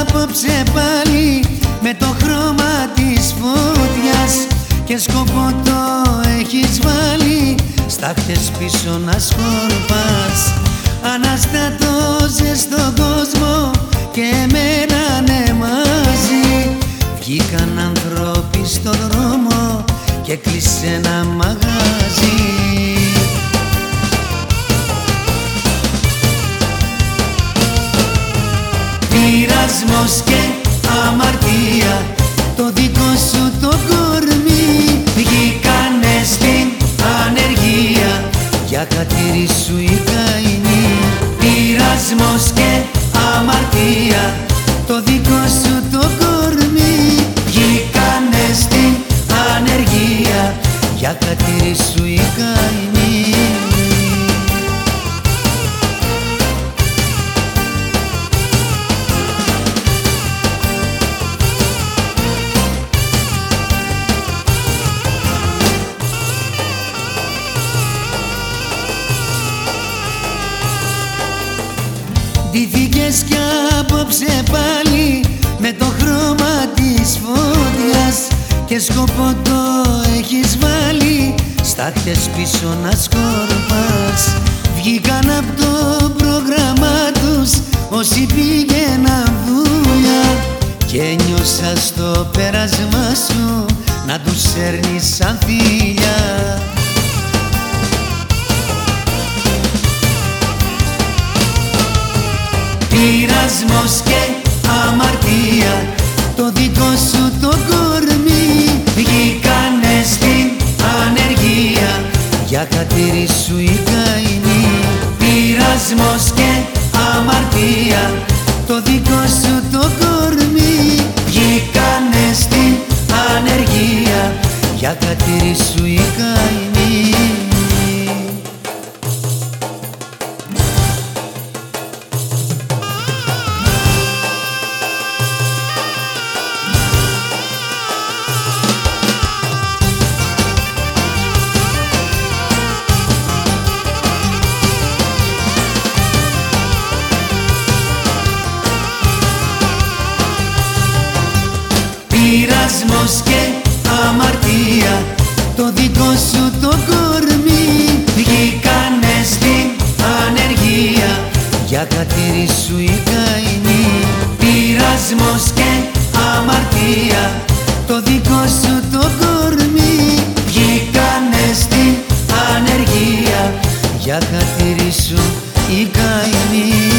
απόψε πάλι με το χρώμα της φωτιάς και σκοπό το έχεις βάλει. Στάχτες πίσω να σκορπάς Αναστατώσες στον κόσμο και εμένα ναι μαζί. Βγήκαν ανθρώποι στο δρόμο και κλείσε ένα μαγάζι Πειρασμός και αμαρτία. Το δικό σου το κορμί βγήκανε στην ανεργία. Για κατήρι σου η καημή Πειρασμός και αμαρτία. Το δικό σου το κορμί βγήκανε στην ανεργία. Για κατήρι σου η καημή Ντύθηκες κι απόψε πάλι με το χρώμα της φωτιάς και σκοπό το έχεις βάλει στάχτες πίσω να σκορπάς. Βγήκαν από το πρόγραμμά τους όσοι πήγαιναν δουλειά και νιώσας στο πέρασμά σου να τους σέρνεις σαν φίλια Πειρασμός και αμαρτία. Το δικό σου το κορμί βγήκανε στην ανεργία. Για κατήρι σου η καημή Πειρασμός και αμαρτία. Το δικό σου το κορμί βγήκανε στην ανεργία. Για κατήρι σου η καημή Πειρασμός και αμαρτία. Το δικό σου το κορμί βγήκανε στην ανεργία. Για κατήρι σου η καημή Πειρασμός και αμαρτία. Το δικό σου το κορμί βγήκανε στην ανεργία. Για κατήρι σου η καημή